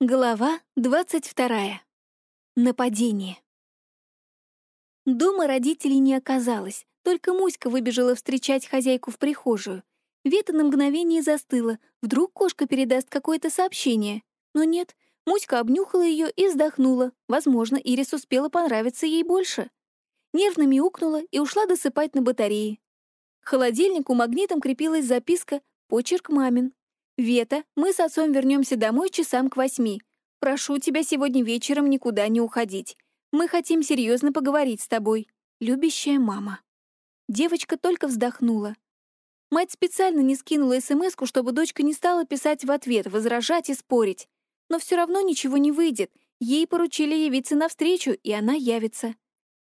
Глава двадцать вторая. Нападение. Дома родителей не оказалось, только Муська выбежала встречать хозяйку в прихожую. Вета на мгновение застыла, вдруг кошка передаст какое-то сообщение. Но нет, Муська обнюхала ее и вздохнула. Возможно, Ирис успела понравиться ей больше. Нервно мяукнула и ушла досыпать на батарее. К холодильнику магнитом крепилась записка «Почерк мамин». «Вета, мы с отцом вернемся домой часам к восьми. Прошу тебя сегодня вечером никуда не уходить. Мы хотим серьезно поговорить с тобой. Любящая мама». Девочка только вздохнула. Мать специально не скинула смс чтобы дочка не стала писать в ответ, возражать и спорить. Но все равно ничего не выйдет. Ей поручили явиться навстречу, и она явится.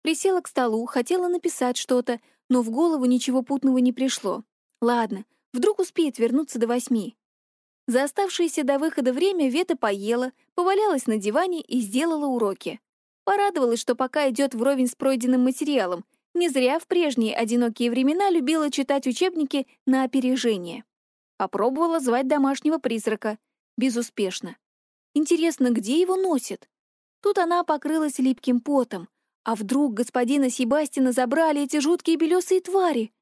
Присела к столу, хотела написать что-то, но в голову ничего путного не пришло. Ладно, вдруг успеет вернуться до восьми. За оставшееся до выхода время Вета поела, повалялась на диване и сделала уроки. Порадовалась, что пока идет вровень с пройденным материалом. Не зря в прежние одинокие времена любила читать учебники на опережение. Попробовала звать домашнего призрака. Безуспешно. Интересно, где его носит? Тут она покрылась липким потом. А вдруг господина Себастина забрали эти жуткие белесые твари?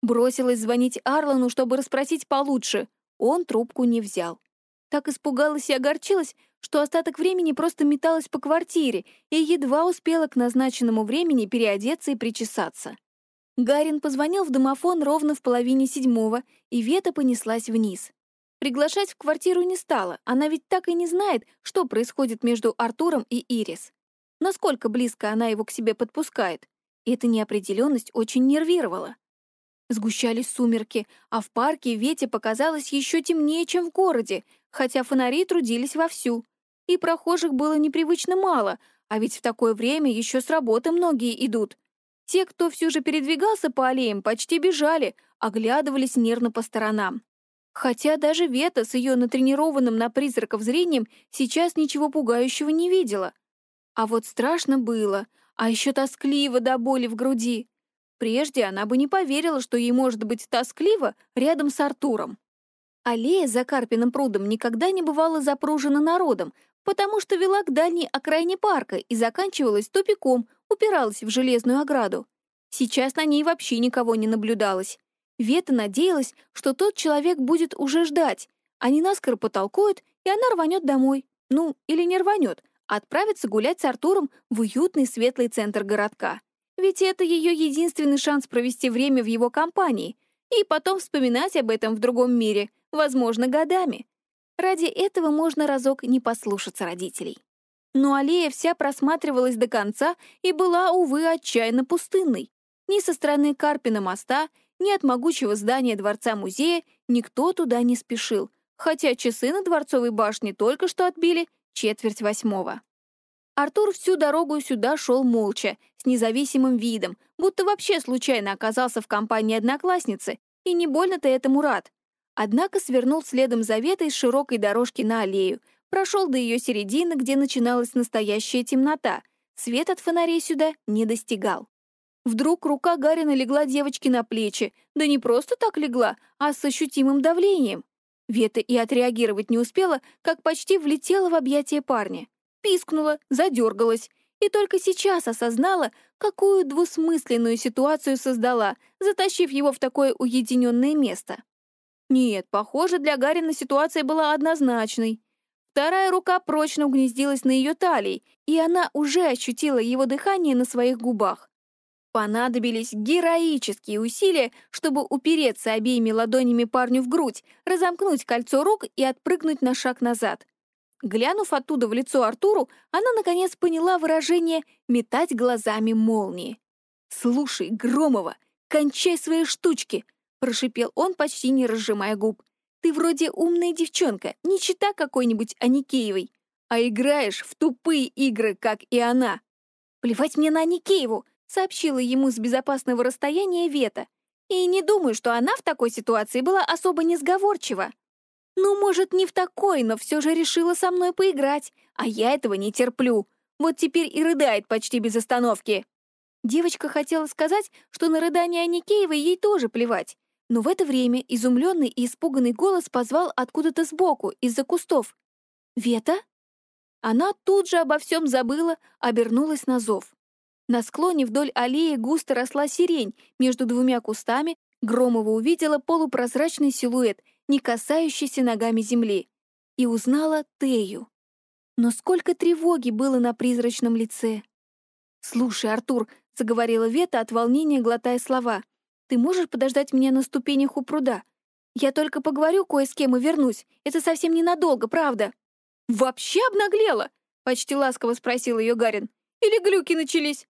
Бросилась звонить Арлану, чтобы расспросить получше — он трубку не взял. Так испугалась и огорчилась, что остаток времени просто металась по квартире и едва успела к назначенному времени переодеться и причесаться. Гарин позвонил в домофон ровно в половине седьмого, и Вета понеслась вниз. Приглашать в квартиру не стала, она ведь так и не знает, что происходит между Артуром и Ирис. Насколько близко она его к себе подпускает. И эта неопределенность очень нервировала. Сгущались сумерки, а в парке Вете показалось еще темнее, чем в городе, хотя фонари трудились вовсю. И прохожих было непривычно мало, а ведь в такое время еще с работы многие идут. Те, кто все же передвигался по аллеям, почти бежали, оглядывались нервно по сторонам. Хотя даже Вета с ее натренированным на призраков зрением сейчас ничего пугающего не видела. А вот страшно было, а еще тоскливо до боли в груди. Прежде она бы не поверила, что ей может быть тоскливо рядом с Артуром. Аллея за Карпиным прудом никогда не бывала запружена народом, потому что вела к дальней окраине парка и заканчивалась тупиком, упиралась в железную ограду. Сейчас на ней вообще никого не наблюдалось. Вета надеялась, что тот человек будет уже ждать. Они наскоро потолкуют, и она рванет домой. Ну, или не рванет, а отправится гулять с Артуром в уютный светлый центр городка. Ведь это ее единственный шанс провести время в его компании и потом вспоминать об этом в другом мире, возможно, годами. Ради этого можно разок не послушаться родителей. Но аллея вся просматривалась до конца и была, увы, отчаянно пустынной. Ни со стороны Карпина моста, ни от могучего здания дворца-музея никто туда не спешил, хотя часы на Дворцовой башне только что отбили четверть восьмого. Артур всю дорогу сюда шел молча, с независимым видом, будто вообще случайно оказался в компании одноклассницы, и не больно-то этому рад. Однако свернул следом за Ветой с широкой дорожки на аллею, прошел до ее середины, где начиналась настоящая темнота. Свет от фонарей сюда не достигал. Вдруг рука Гарина легла девочке на плечи, да не просто так легла, а с ощутимым давлением. Вета и отреагировать не успела, как почти влетела в объятия парня пискнула, задергалась и только сейчас осознала, какую двусмысленную ситуацию создала, затащив его в такое уединенное место. Нет, похоже, для Гарина ситуация была однозначной. Вторая рука прочно угнездилась на ее талии, и она уже ощутила его дыхание на своих губах. Понадобились героические усилия, чтобы упереться обеими ладонями парню в грудь, разомкнуть кольцо рук и отпрыгнуть на шаг назад. Глянув оттуда в лицо Артуру, она наконец поняла выражение «метать глазами молнии». «Слушай, Громова, кончай свои штучки!» — прошипел он, почти не разжимая губ. «Ты вроде умная девчонка, не чита какой-нибудь Аникеевой, а играешь в тупые игры, как и она». «Плевать мне на Аникееву!» — сообщила ему с безопасного расстояния Вета. «И не думаю, что она в такой ситуации была особо несговорчива». Ну, может, не в такой, но все же решила со мной поиграть, а я этого не терплю. Вот теперь и рыдает почти без остановки. Девочка хотела сказать, что на рыдание Аникеевой ей тоже плевать. Но в это время изумленный и испуганный голос позвал откуда-то сбоку, из-за кустов. «Вета?» Она тут же обо всем забыла, обернулась на зов. На склоне вдоль аллеи густо росла сирень, между двумя кустами Громова увидела полупрозрачный силуэт, не касающийся ногами земли, и узнала Тею. Но сколько тревоги было на призрачном лице. «Слушай, Артур», — заговорила Вета от волнения, глотая слова, «ты можешь подождать меня на ступенях у пруда? Я только поговорю кое с кем и вернусь. Это совсем ненадолго, правда». «Вообще обнаглела?» — почти ласково спросил ее Гарин. «Или глюки начались?»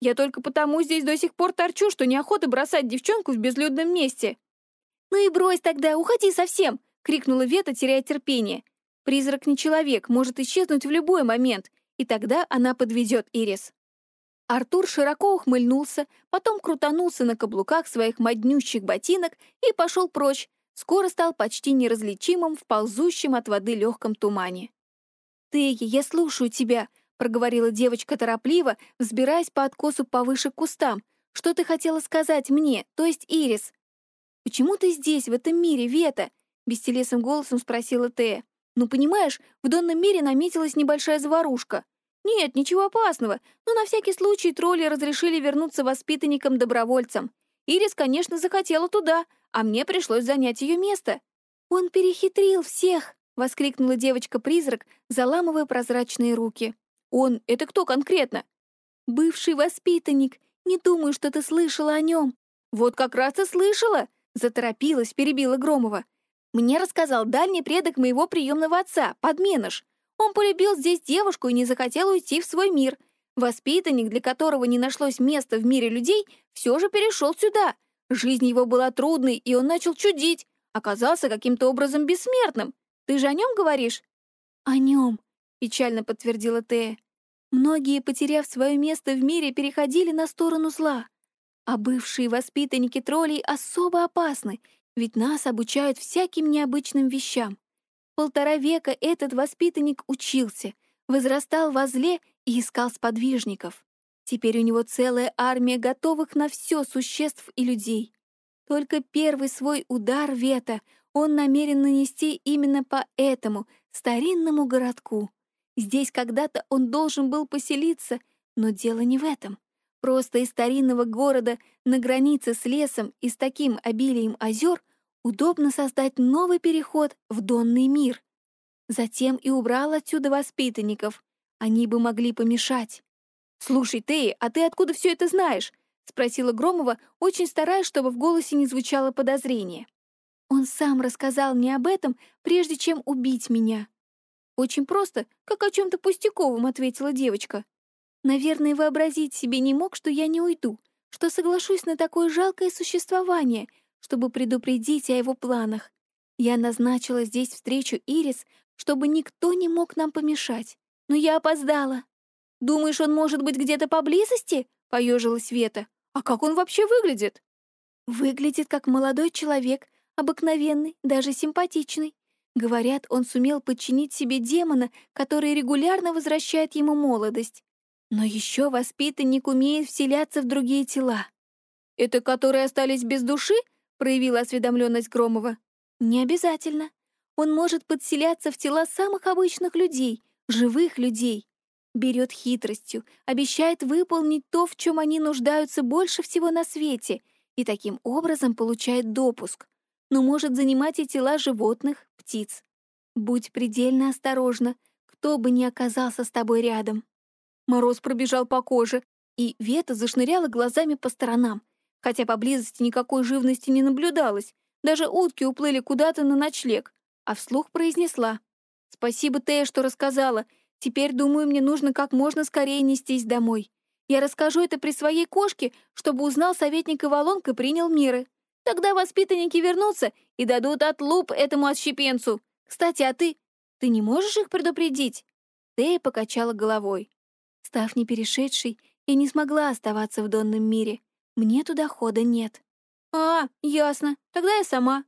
«Я только потому здесь до сих пор торчу, что неохота бросать девчонку в безлюдном месте». «Ну и брось тогда, уходи совсем!» — крикнула Вета, теряя терпение. «Призрак не человек, может исчезнуть в любой момент, и тогда она подведет Ирис». Артур широко ухмыльнулся, потом крутанулся на каблуках своих моднющих ботинок и пошел прочь, скоро стал почти неразличимым в ползущем от воды легком тумане. «Тея, я слушаю тебя», — проговорила девочка торопливо, взбираясь по откосу повыше к кустам. «Что ты хотела сказать мне, то есть Ирис?» «Почему ты здесь, в этом мире, Вета?» — бестелесным голосом спросила Тея. «Ну, понимаешь, в донном мире наметилась небольшая заварушка. Нет, ничего опасного, но на всякий случай тролли разрешили вернуться воспитанникам-добровольцам. Ирис, конечно, захотела туда, а мне пришлось занять ее место. Он перехитрил всех!» — воскликнула девочка-призрак, заламывая прозрачные руки. «Он — это кто конкретно?» «Бывший воспитанник. Не думаю, что ты слышала о нем». «Вот как раз и слышала!» — заторопилась, перебила Громова. «Мне рассказал дальний предок моего приемного отца, подменыш. Он полюбил здесь девушку и не захотел уйти в свой мир. Воспитанник, для которого не нашлось места в мире людей, все же перешел сюда. Жизнь его была трудной, и он начал чудить. Оказался каким-то образом бессмертным. Ты же о нем говоришь?» «О нем», — печально подтвердила Тея. «Многие, потеряв свое место в мире, переходили на сторону зла. А бывшие воспитанники троллей особо опасны, ведь нас обучают всяким необычным вещам. Полтора века этот воспитанник учился, возрастал во зле и искал сподвижников. Теперь у него целая армия готовых на все существ и людей. Только первый свой удар Вета он намерен нанести именно по этому старинному городку. Здесь когда-то он должен был поселиться, но дело не в этом. Просто из старинного города на границе с лесом и с таким обилием озер удобно создать новый переход в донный мир. Затем и убрал отсюда воспитанников. Они бы могли помешать. «Слушай, ты, а ты откуда все это знаешь?» — спросила Громова, очень стараясь, чтобы в голосе не звучало подозрение. Он сам рассказал мне об этом, прежде чем убить меня. «Очень просто, как о чем-то пустяковом», — ответила девочка. «Наверное, вообразить себе не мог, что я не уйду, что соглашусь на такое жалкое существование, чтобы предупредить о его планах. Я назначила здесь встречу Ирис, чтобы никто не мог нам помешать. Но я опоздала. Думаешь, он может быть где-то поблизости?» — поежилась Вета. «А как он вообще выглядит?» «Выглядит как молодой человек, обыкновенный, даже симпатичный. Говорят, он сумел подчинить себе демона, который регулярно возвращает ему молодость. Но еще воспитанник умеет вселяться в другие тела. «Это которые остались без души?» — проявила осведомленность Громова. «Не обязательно. Он может подселяться в тела самых обычных людей, живых людей. Берет хитростью, обещает выполнить то, в чем они нуждаются больше всего на свете, и таким образом получает допуск но может занимать и тела животных, птиц. Будь предельно осторожна, кто бы ни оказался с тобой рядом. Мороз пробежал по коже, и Вета зашныряла глазами по сторонам, хотя поблизости никакой живности не наблюдалось, даже утки уплыли куда-то на ночлег, а вслух произнесла. «Спасибо, Тея, что рассказала. Теперь, думаю, мне нужно как можно скорее нестись домой. Я расскажу это при своей кошке, чтобы узнал советник Иволонг и принял меры. Тогда воспитанники вернутся и дадут отлуп этому отщепенцу. Кстати, а ты... Ты не можешь их предупредить?» Тея покачала головой. Став не перешедшей, я не смогла оставаться в донном мире. Мне туда хода нет. «А, ясно. Тогда я сама».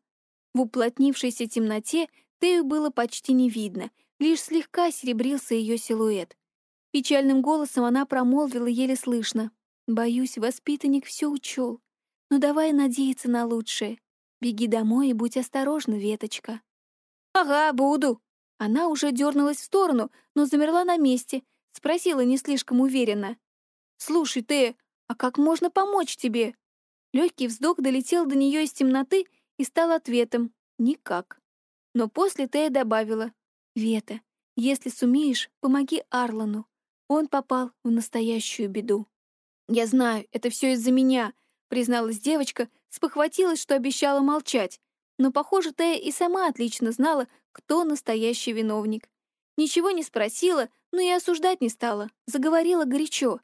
В уплотнившейся темноте Тею было почти не видно, лишь слегка серебрился ее силуэт. Печальным голосом она промолвила еле слышно. «Боюсь, воспитанник все учел. Но ну, давай надеяться на лучшее. Беги домой и будь осторожна, веточка. Ага, буду, Она уже дернулась в сторону, но замерла на месте, спросила не слишком уверенно. «Слушай, ты, а как можно помочь тебе?» Легкий вздох долетел до нее из темноты и стал ответом «никак». Но после Тея добавила «Вета, если сумеешь, помоги Арлану. Он попал в настоящую беду». «Я знаю, это все из-за меня», — призналась девочка, спохватилась, что обещала молчать. Но, похоже, Тея и сама отлично знала, кто настоящий виновник. Ничего не спросила, но и осуждать не стала, заговорила горячо.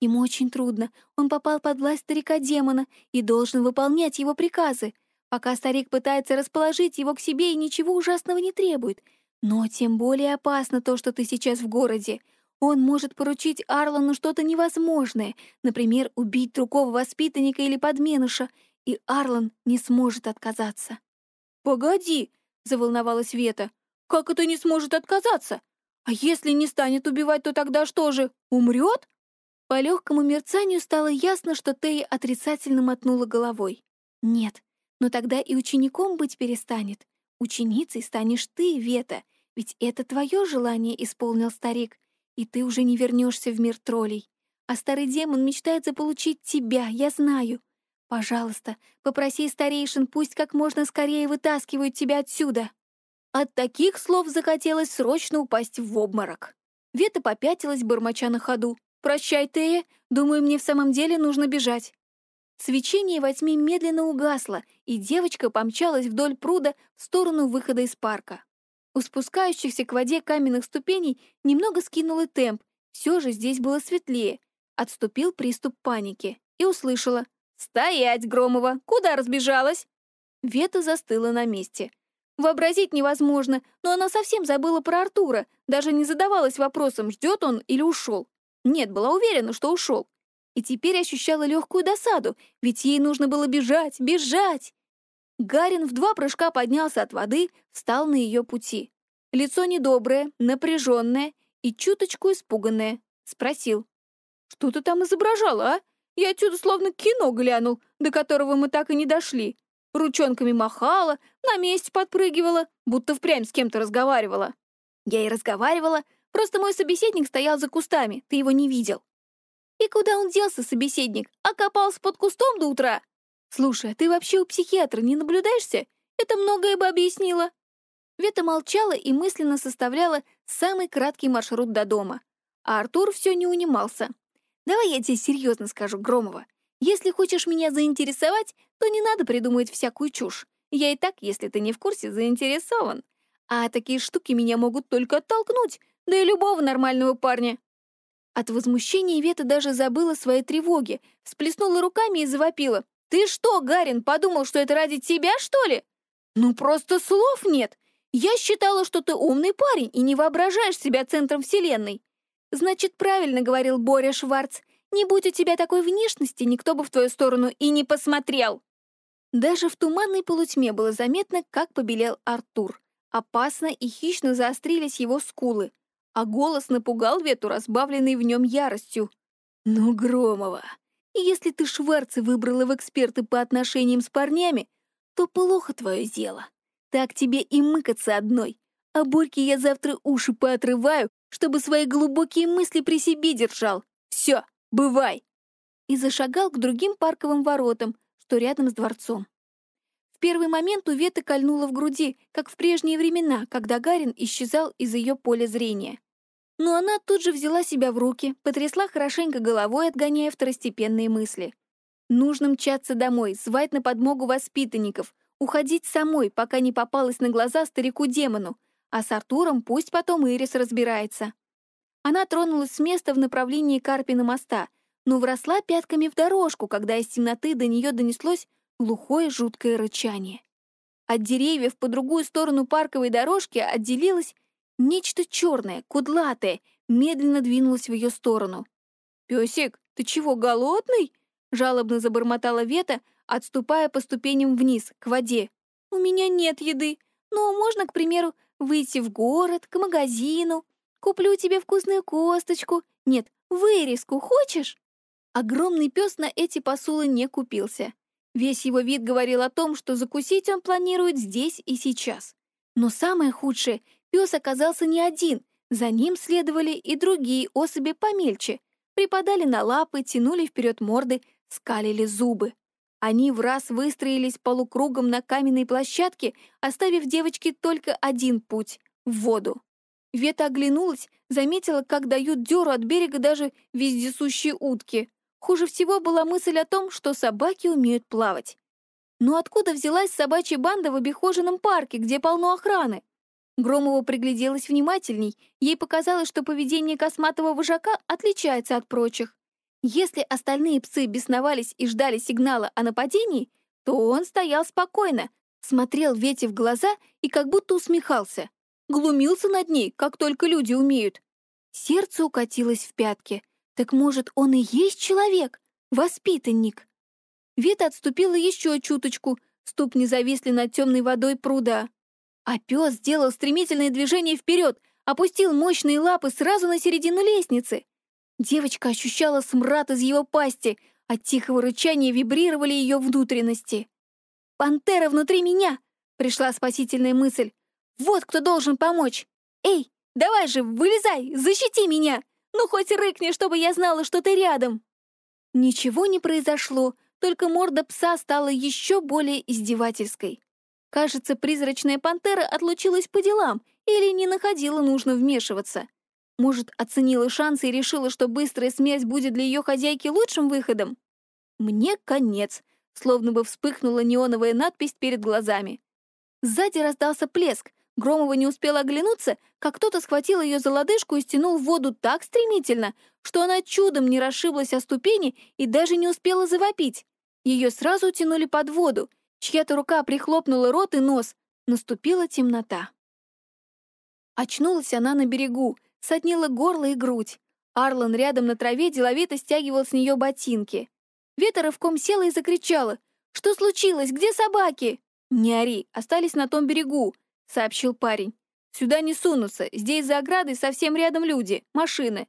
Ему очень трудно, он попал под власть старика-демона и должен выполнять его приказы. Пока старик пытается расположить его к себе и ничего ужасного не требует. Но тем более опасно то, что ты сейчас в городе. Он может поручить Арлану что-то невозможное, например, убить другого воспитанника или подменыша, и Арлан не сможет отказаться. «Погоди!» — заволновалась Вета. «Как это не сможет отказаться? А если не станет убивать, то тогда что же, умрет?» По легкому мерцанию стало ясно, что Тея отрицательно мотнула головой. «Нет, но тогда и учеником быть перестанет. Ученицей станешь ты, Вета, ведь это твое желание исполнил старик, и ты уже не вернешься в мир троллей. А старый демон мечтает заполучить тебя, я знаю. Пожалуйста, попроси старейшин, пусть как можно скорее вытаскивают тебя отсюда». От таких слов захотелось срочно упасть в обморок. Вета попятилась, бормоча на ходу. «Прощай, Тея, думаю, мне в самом деле нужно бежать». Свечение во тьме медленно угасло, и девочка помчалась вдоль пруда в сторону выхода из парка. У спускающихся к воде каменных ступеней немного скинула темп, все же здесь было светлее. Отступил приступ паники и услышала — «Стоять, Громова! Куда разбежалась?» Вета застыла на месте. Вообразить невозможно, но она совсем забыла про Артура, даже не задавалась вопросом, ждет он или ушел. Нет, была уверена, что ушел. И теперь ощущала легкую досаду, ведь ей нужно было бежать, бежать. Гарин в два прыжка поднялся от воды, встал на ее пути. Лицо недоброе, напряженное и чуточку испуганное. Спросил. «Что ты там изображала, а? Я отсюда словно кино глянул, до которого мы так и не дошли. Ручонками махала, на месте подпрыгивала, будто впрямь с кем-то разговаривала. Я и разговаривала, просто мой собеседник стоял за кустами, ты его не видел. И куда он делся, собеседник? Окопался под кустом до утра? Слушай, а ты вообще у психиатра не наблюдаешься? Это многое бы объяснило. Вета молчала и мысленно составляла самый краткий маршрут до дома. А Артур все не унимался. Давай я тебе серьезно скажу, Громова. Если хочешь меня заинтересовать, то не надо придумывать всякую чушь. Я и так, если ты не в курсе, заинтересован. А такие штуки меня могут только оттолкнуть, да и любого нормального парня. От возмущения Вета даже забыла свои тревоги, всплеснула руками и завопила. «Ты что, Гарин, подумал, что это ради тебя, что ли?» «Ну, просто слов нет. Я считала, что ты умный парень и не воображаешь себя центром вселенной. Значит, правильно говорил Боря Шварц. Не будь у тебя такой внешности, никто бы в твою сторону и не посмотрел. Даже в туманной полутьме было заметно, как побелел Артур. Опасно и хищно заострились его скулы, а голос напугал Вету, разбавленный в нем яростью. «Ну, Громова, если ты Шварца выбрала в эксперты по отношениям с парнями, то плохо твое дело. Так тебе и мыкаться одной. А Борьке я завтра уши поотрываю, чтобы свои глубокие мысли при себе держал. Все, бывай!» И зашагал к другим парковым воротам, что рядом с дворцом. В первый момент у Веты кольнуло в груди, как в прежние времена, когда Гарин исчезал из ее поля зрения. Но она тут же взяла себя в руки, потрясла хорошенько головой, отгоняя второстепенные мысли. Нужно мчаться домой, звать на подмогу воспитанников, уходить самой, пока не попалась на глаза старику-демону, а с Артуром пусть потом Ирис разбирается. Она тронулась с места в направлении Карпина моста, но вросла пятками в дорожку, когда из темноты до нее донеслось глухое жуткое рычание. От деревьев по другую сторону парковой дорожки отделилось нечто черное, кудлатое, медленно двинулось в ее сторону. «Песик, ты чего, голодный?» — жалобно забормотала Вета, отступая по ступеням вниз, к воде. «У меня нет еды, но можно, к примеру, выйти в город, к магазину. Куплю тебе вкусную косточку. Нет, вырезку хочешь?» Огромный пес на эти посулы не купился. Весь его вид говорил о том, что закусить он планирует здесь и сейчас. Но самое худшее, Пес оказался не один, за ним следовали и другие особи помельче. Припадали на лапы, тянули вперед морды, скалили зубы. Они в раз выстроились полукругом на каменной площадке, оставив девочке только один путь — в воду. Вета оглянулась, заметила, как дают дёру от берега даже вездесущие утки. Хуже всего была мысль о том, что собаки умеют плавать. Но откуда взялась собачья банда в обихоженном парке, где полно охраны? Громова пригляделась внимательней, ей показалось, что поведение косматого вожака отличается от прочих. Если остальные псы бесновались и ждали сигнала о нападении, то он стоял спокойно, смотрел Вете в глаза и как будто усмехался. Глумился над ней, как только люди умеют. Сердце укатилось в пятки. Так может, он и есть человек? Воспитанник? Вета отступила еще чуточку, ступни зависли над темной водой пруда. А пес сделал стремительное движение вперед, опустил мощные лапы сразу на середину лестницы. Девочка ощущала смрад из его пасти, от тихого рычания вибрировали ее внутренности. «Пантера внутри меня!» — пришла спасительная мысль. «Вот кто должен помочь! Эй, давай же, вылезай, защити меня! Ну, хоть рыкни, чтобы я знала, что ты рядом!» Ничего не произошло, только морда пса стала еще более издевательской. Кажется, призрачная пантера отлучилась по делам или не находила нужно вмешиваться. Может, оценила шансы и решила, что быстрая смерть будет для ее хозяйки лучшим выходом? Мне конец, словно бы вспыхнула неоновая надпись перед глазами. Сзади раздался плеск. Громова не успела оглянуться, как кто-то схватил ее за лодыжку и стянул в воду так стремительно, что она чудом не расшиблась о ступени и даже не успела завопить. Ее сразу утянули под воду, Чья-то рука прихлопнула рот и нос. Наступила темнота. Очнулась она на берегу, сотнила горло и грудь. Арлан рядом на траве деловито стягивал с нее ботинки. Вета рывком села и закричала. «Что случилось? Где собаки?» «Не ори, остались на том берегу», — сообщил парень. «Сюда не сунутся, здесь за оградой совсем рядом люди, машины».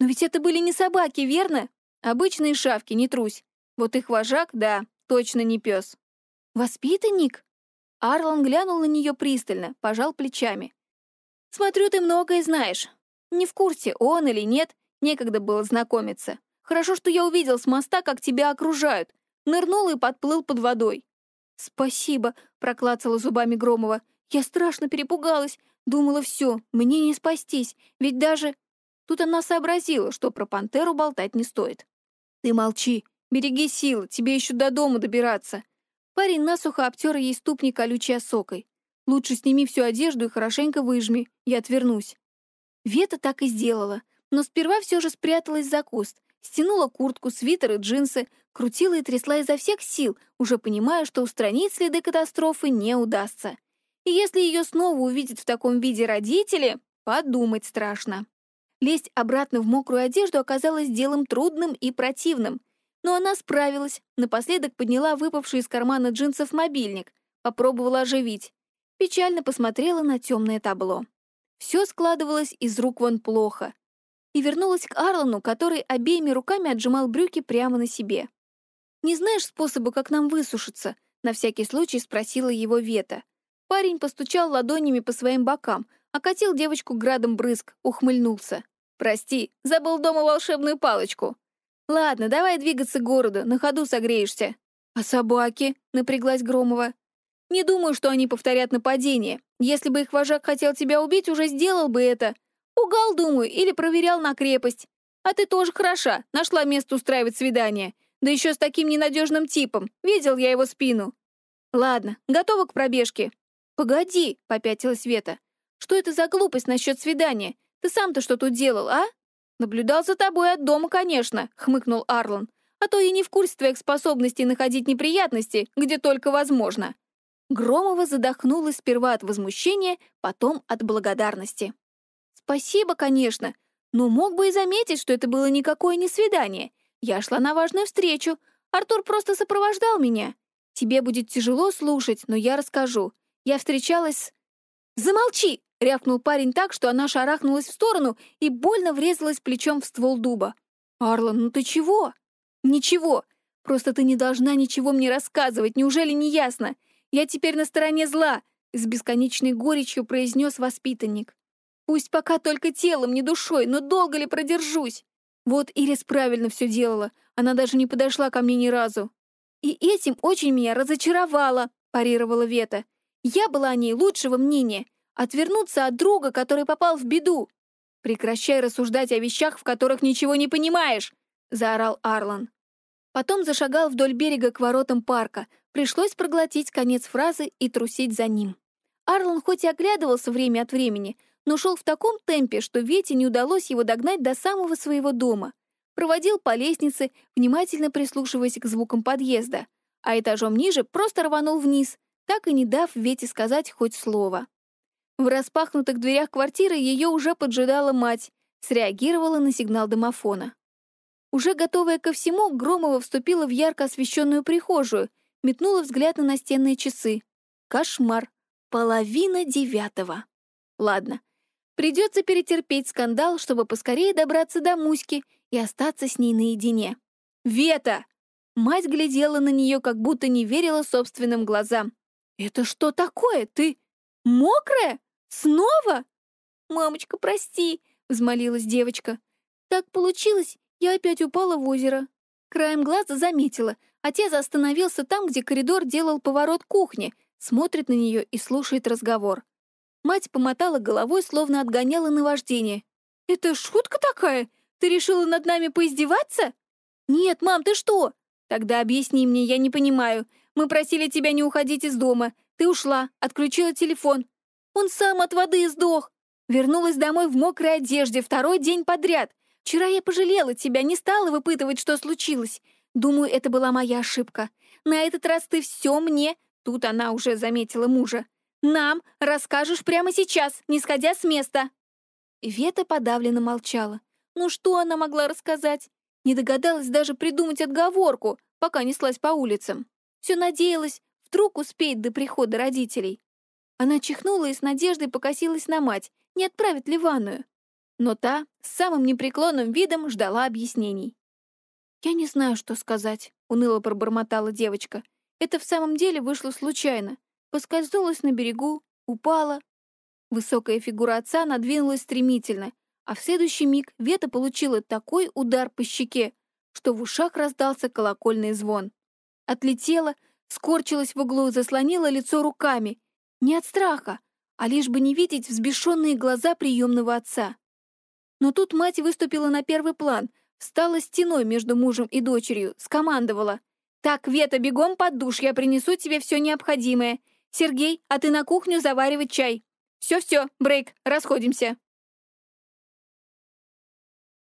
«Но ведь это были не собаки, верно?» «Обычные шавки, не трусь. Вот их вожак, да, точно не пес». «Воспитанник?» Арлан глянул на нее пристально, пожал плечами. «Смотрю, ты многое знаешь. Не в курсе, он или нет, некогда было знакомиться. Хорошо, что я увидел с моста, как тебя окружают. Нырнул и подплыл под водой». «Спасибо», — проклацала зубами Громова. «Я страшно перепугалась. Думала, все, мне не спастись, ведь даже...» Тут она сообразила, что про пантеру болтать не стоит. «Ты молчи, береги силы, тебе еще до дома добираться. Парень насухо обтер ей ступни колючей осокой. «Лучше сними всю одежду и хорошенько выжми, я отвернусь». Вета так и сделала, но сперва все же спряталась за куст, стянула куртку, свитер и джинсы, крутила и трясла изо всех сил, уже понимая, что устранить следы катастрофы не удастся. И если ее снова увидят в таком виде родители, подумать страшно. Лезть обратно в мокрую одежду оказалось делом трудным и противным — но она справилась, напоследок подняла выпавший из кармана джинсов мобильник, попробовала оживить. Печально посмотрела на темное табло. Все складывалось из рук вон плохо. И вернулась к Арлану, который обеими руками отжимал брюки прямо на себе. «Не знаешь способа, как нам высушиться?» — на всякий случай спросила его Вета. Парень постучал ладонями по своим бокам, окатил девочку градом брызг, ухмыльнулся. «Прости, забыл дома волшебную палочку». «Ладно, давай двигаться к городу, на ходу согреешься». «А собаки?» — напряглась Громова. «Не думаю, что они повторят нападение. Если бы их вожак хотел тебя убить, уже сделал бы это. Пугал, думаю, или проверял на крепость. А ты тоже хороша, нашла место устраивать свидание. Да еще с таким ненадежным типом. Видел я его спину». «Ладно, готова к пробежке». «Погоди», — попятилась Вета. «Что это за глупость насчет свидания? Ты сам-то что тут делал, а?» «Наблюдал за тобой от дома, конечно», — хмыкнул Арлан. «А то я не в курсе твоих способностей находить неприятности, где только возможно». Громова задохнулась сперва от возмущения, потом от благодарности. «Спасибо, конечно, но мог бы и заметить, что это было никакое не свидание. Я шла на важную встречу. Артур просто сопровождал меня. Тебе будет тяжело слушать, но я расскажу. Я встречалась с...» «Замолчи!» — рявкнул парень так, что она шарахнулась в сторону и больно врезалась плечом в ствол дуба. «Арлан, ну ты чего?» «Ничего. Просто ты не должна ничего мне рассказывать, неужели не ясно? Я теперь на стороне зла. с бесконечной горечью произнес воспитанник. «Пусть пока только телом, не душой, но долго ли продержусь?» Вот Ирис правильно все делала, она даже не подошла ко мне ни разу. «И этим очень меня разочаровала», — парировала Вета. «Я была о ней лучшего мнения. Отвернуться от друга, который попал в беду. Прекращай рассуждать о вещах, в которых ничего не понимаешь», — заорал Арлан. Потом зашагал вдоль берега к воротам парка. Пришлось проглотить конец фразы и трусить за ним. Арлан хоть и оглядывался время от времени, но шел в таком темпе, что Вете не удалось его догнать до самого своего дома. Проводил по лестнице, внимательно прислушиваясь к звукам подъезда, а этажом ниже просто рванул вниз, так и не дав Вете сказать хоть слово. В распахнутых дверях квартиры ее уже поджидала мать, среагировала на сигнал домофона. Уже готовая ко всему, Громова вступила в ярко освещенную прихожую, метнула взгляд на настенные часы. Кошмар. Половина девятого. Ладно, Придется перетерпеть скандал, чтобы поскорее добраться до Муськи и остаться с ней наедине. «Вета!» Мать глядела на нее, как будто не верила собственным глазам. «Это что такое? Ты мокрая? Снова?» «Мамочка, прости!» — взмолилась девочка. «Так получилось, я опять упала в озеро». Краем глаза заметила. Отец остановился там, где коридор делал поворот кухни, смотрит на нее и слушает разговор. Мать помотала головой, словно отгоняла наваждение. «Это шутка такая? Ты решила над нами поиздеваться?» «Нет, мам, ты что?» «Тогда объясни мне, я не понимаю. Мы просили тебя не уходить из дома. Ты ушла, отключила телефон. Он сам от воды сдох. Вернулась домой в мокрой одежде второй день подряд. Вчера я пожалела тебя, не стала выпытывать, что случилось. Думаю, это была моя ошибка. На этот раз ты все мне...» Тут она уже заметила мужа. Нам расскажешь прямо сейчас, не сходя с места!» Вета подавленно молчала. Ну что она могла рассказать? Не догадалась даже придумать отговорку, пока неслась по улицам. Все надеялась, вдруг успеет до прихода родителей. Она чихнула и с надеждой покосилась на мать, не отправит ли ванную. Но та с самым непреклонным видом ждала объяснений. «Я не знаю, что сказать», — уныло пробормотала девочка. «Это в самом деле вышло случайно поскользнулась на берегу, упала. Высокая фигура отца надвинулась стремительно, а в следующий миг Вета получила такой удар по щеке, что в ушах раздался колокольный звон. Отлетела, скорчилась в углу, заслонила лицо руками. Не от страха, а лишь бы не видеть взбешенные глаза приемного отца. Но тут мать выступила на первый план, встала стеной между мужем и дочерью, скомандовала. «Так, Вета, бегом под душ, я принесу тебе все необходимое. «Сергей, а ты на кухню заваривать чай. Все-все, брейк, расходимся».